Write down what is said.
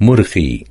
مرخي.